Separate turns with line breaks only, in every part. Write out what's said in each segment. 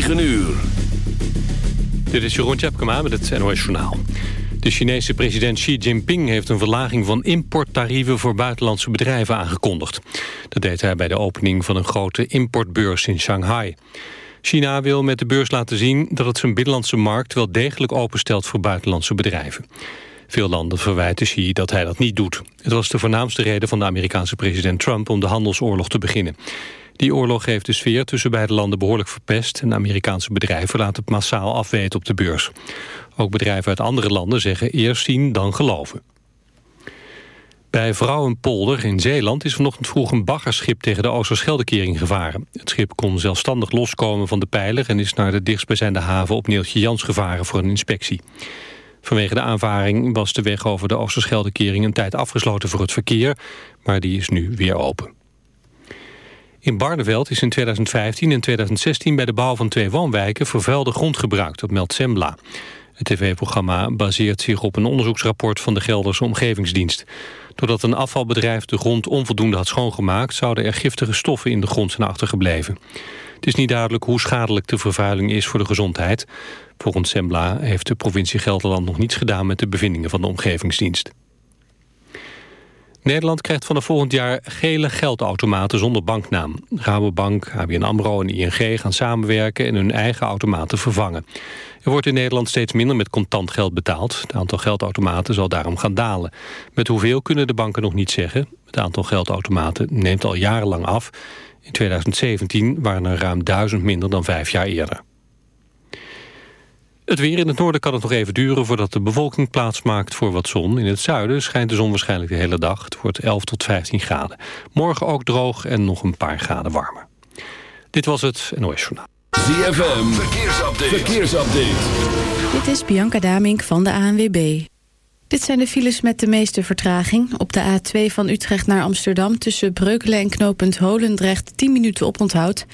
9 uur.
Dit is Jeroen Tjepkema met het NOS Journaal. De Chinese president Xi Jinping heeft een verlaging van importtarieven voor buitenlandse bedrijven aangekondigd. Dat deed hij bij de opening van een grote importbeurs in Shanghai. China wil met de beurs laten zien dat het zijn binnenlandse markt wel degelijk openstelt voor buitenlandse bedrijven. Veel landen verwijten Xi dat hij dat niet doet. Het was de voornaamste reden van de Amerikaanse president Trump om de handelsoorlog te beginnen. Die oorlog heeft de sfeer tussen beide landen behoorlijk verpest... en Amerikaanse bedrijven laten het massaal afweten op de beurs. Ook bedrijven uit andere landen zeggen eerst zien dan geloven. Bij Vrouwenpolder in Zeeland is vanochtend vroeg een baggerschip tegen de Oosterscheldekering gevaren. Het schip kon zelfstandig loskomen van de pijler en is naar de dichtstbijzijnde haven op Neeltje Jans gevaren voor een inspectie. Vanwege de aanvaring was de weg over de Oosterscheldekering een tijd afgesloten voor het verkeer, maar die is nu weer open. In Barneveld is in 2015 en 2016 bij de bouw van twee woonwijken vervuilde grond gebruikt, dat meldt Sembla. Het tv-programma baseert zich op een onderzoeksrapport van de Gelderse Omgevingsdienst. Doordat een afvalbedrijf de grond onvoldoende had schoongemaakt... zouden er giftige stoffen in de grond zijn achtergebleven. Het is niet duidelijk hoe schadelijk de vervuiling is voor de gezondheid. Volgens Sembla heeft de provincie Gelderland nog niets gedaan... met de bevindingen van de Omgevingsdienst. Nederland krijgt vanaf volgend jaar gele geldautomaten zonder banknaam. Rabobank, ABN AMRO en ING gaan samenwerken en hun eigen automaten vervangen. Er wordt in Nederland steeds minder met contant geld betaald. Het aantal geldautomaten zal daarom gaan dalen. Met hoeveel kunnen de banken nog niet zeggen. Het aantal geldautomaten neemt al jarenlang af. In 2017 waren er ruim duizend minder dan vijf jaar eerder. Het weer in het noorden kan het nog even duren voordat de bewolking plaatsmaakt voor wat zon. In het zuiden schijnt de zon waarschijnlijk de hele dag. Het wordt 11 tot 15 graden. Morgen ook droog en nog een paar graden warmer. Dit was het NOS Journaal.
ZFM, verkeersupdate. verkeersupdate.
Dit is Bianca Damink van de ANWB. Dit zijn de files met de meeste vertraging. Op de A2 van Utrecht naar Amsterdam tussen Breukelen en knooppunt Holendrecht 10 minuten oponthoud.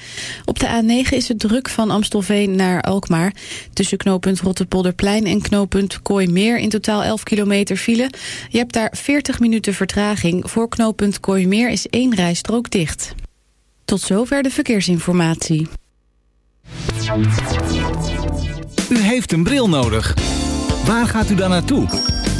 Op de A9 is het druk van Amstelveen naar Alkmaar. Tussen knooppunt Rottepolderplein en knooppunt Kooimeer in totaal 11 kilometer file. Je hebt daar 40 minuten vertraging. Voor knooppunt Kooimeer is één rijstrook dicht. Tot zover de verkeersinformatie.
U heeft een bril nodig. Waar gaat u dan naartoe?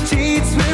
cheats with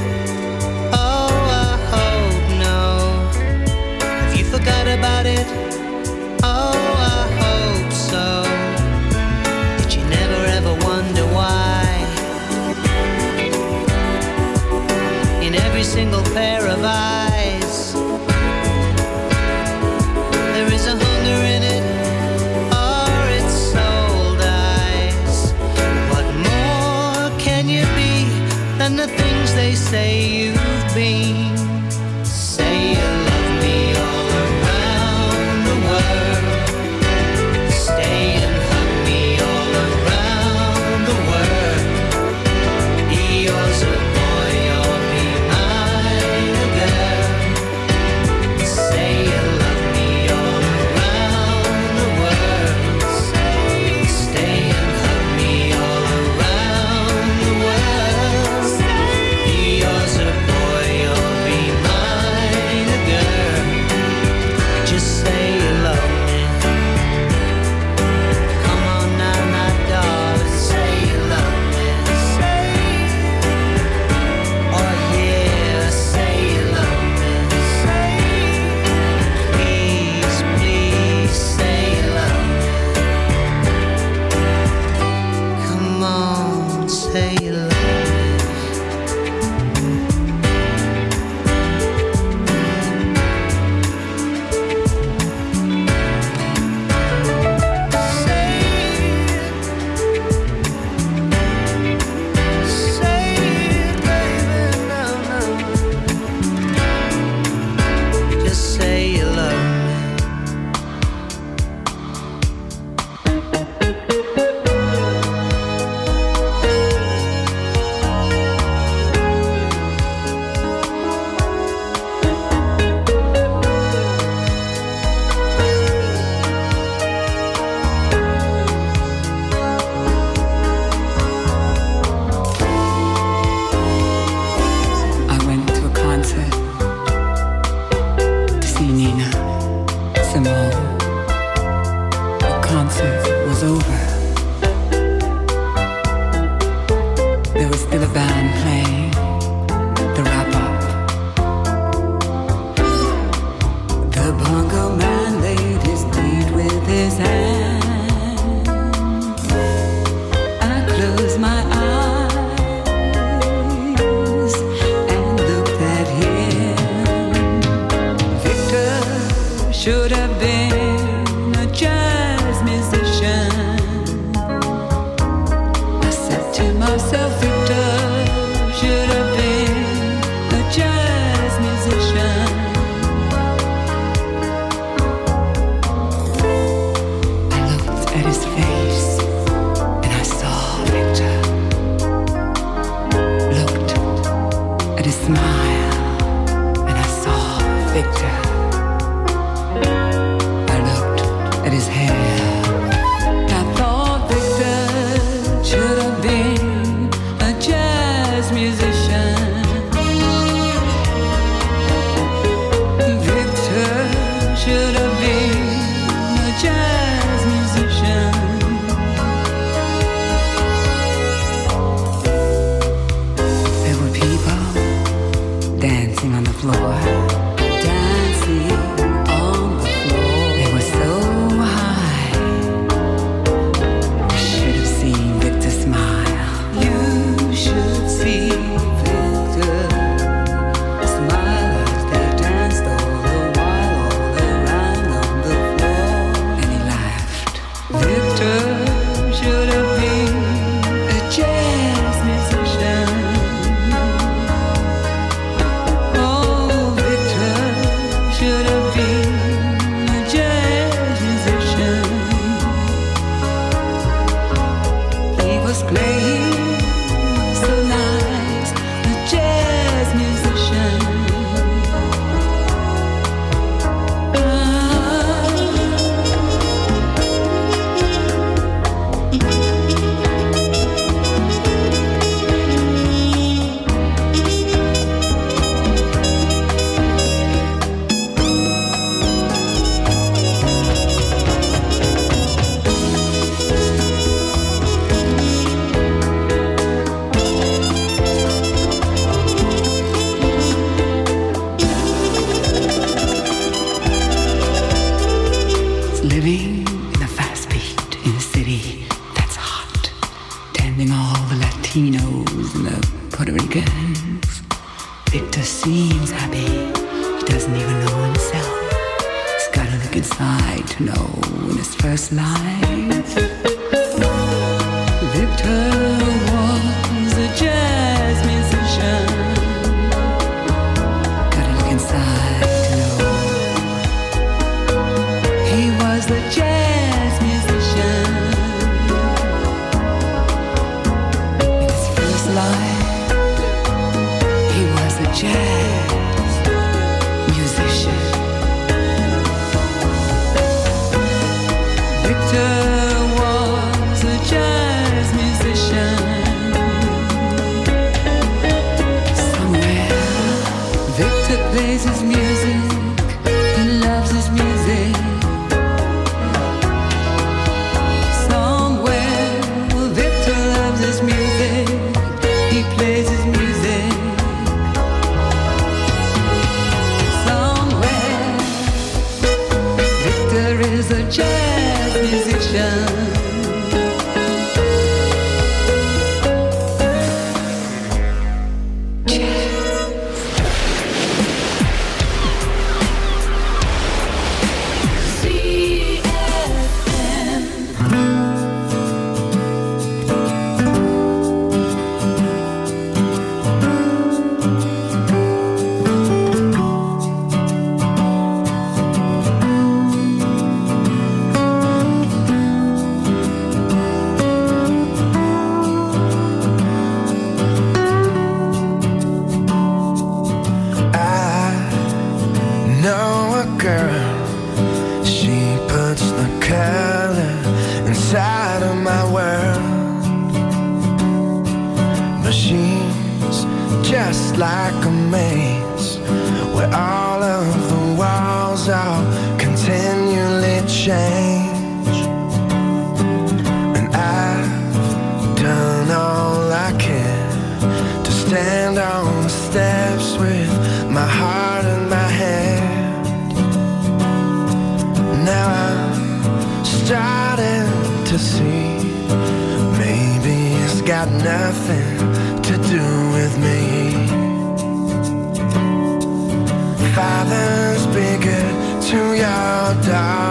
down.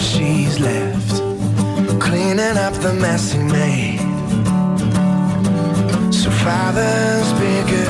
she's
left, cleaning up the mess he made. So fathers, be good.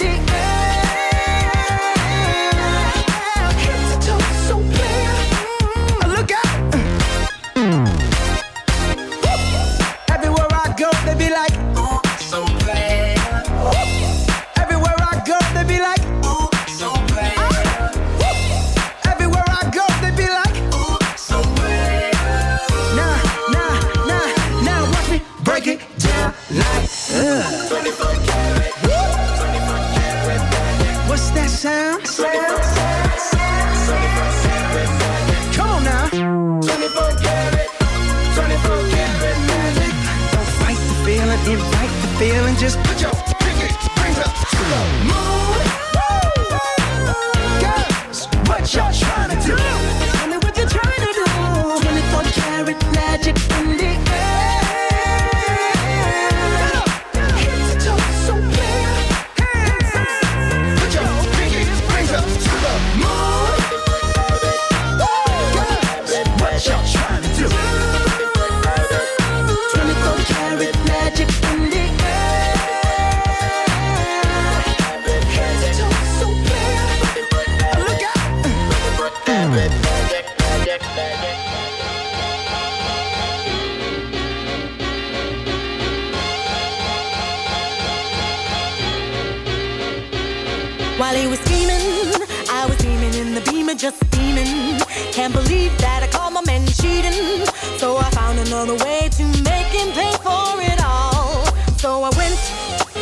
on the
way to making pay for it all. So I went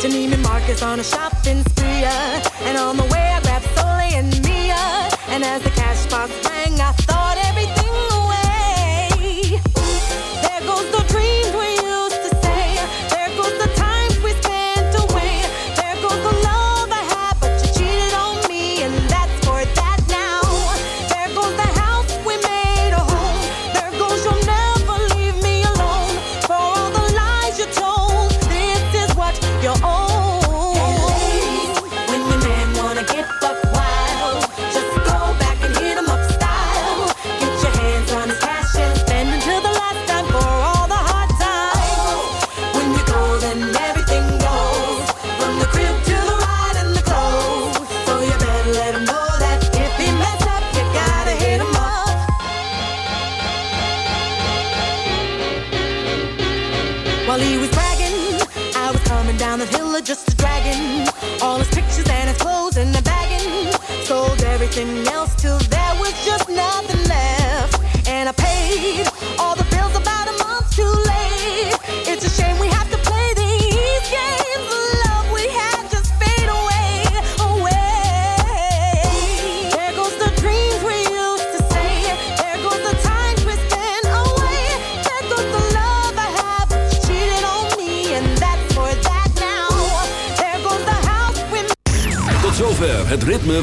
to Neiman Marcus on a shopping spree, uh, and on the way I grabbed Soleil and Mia, and as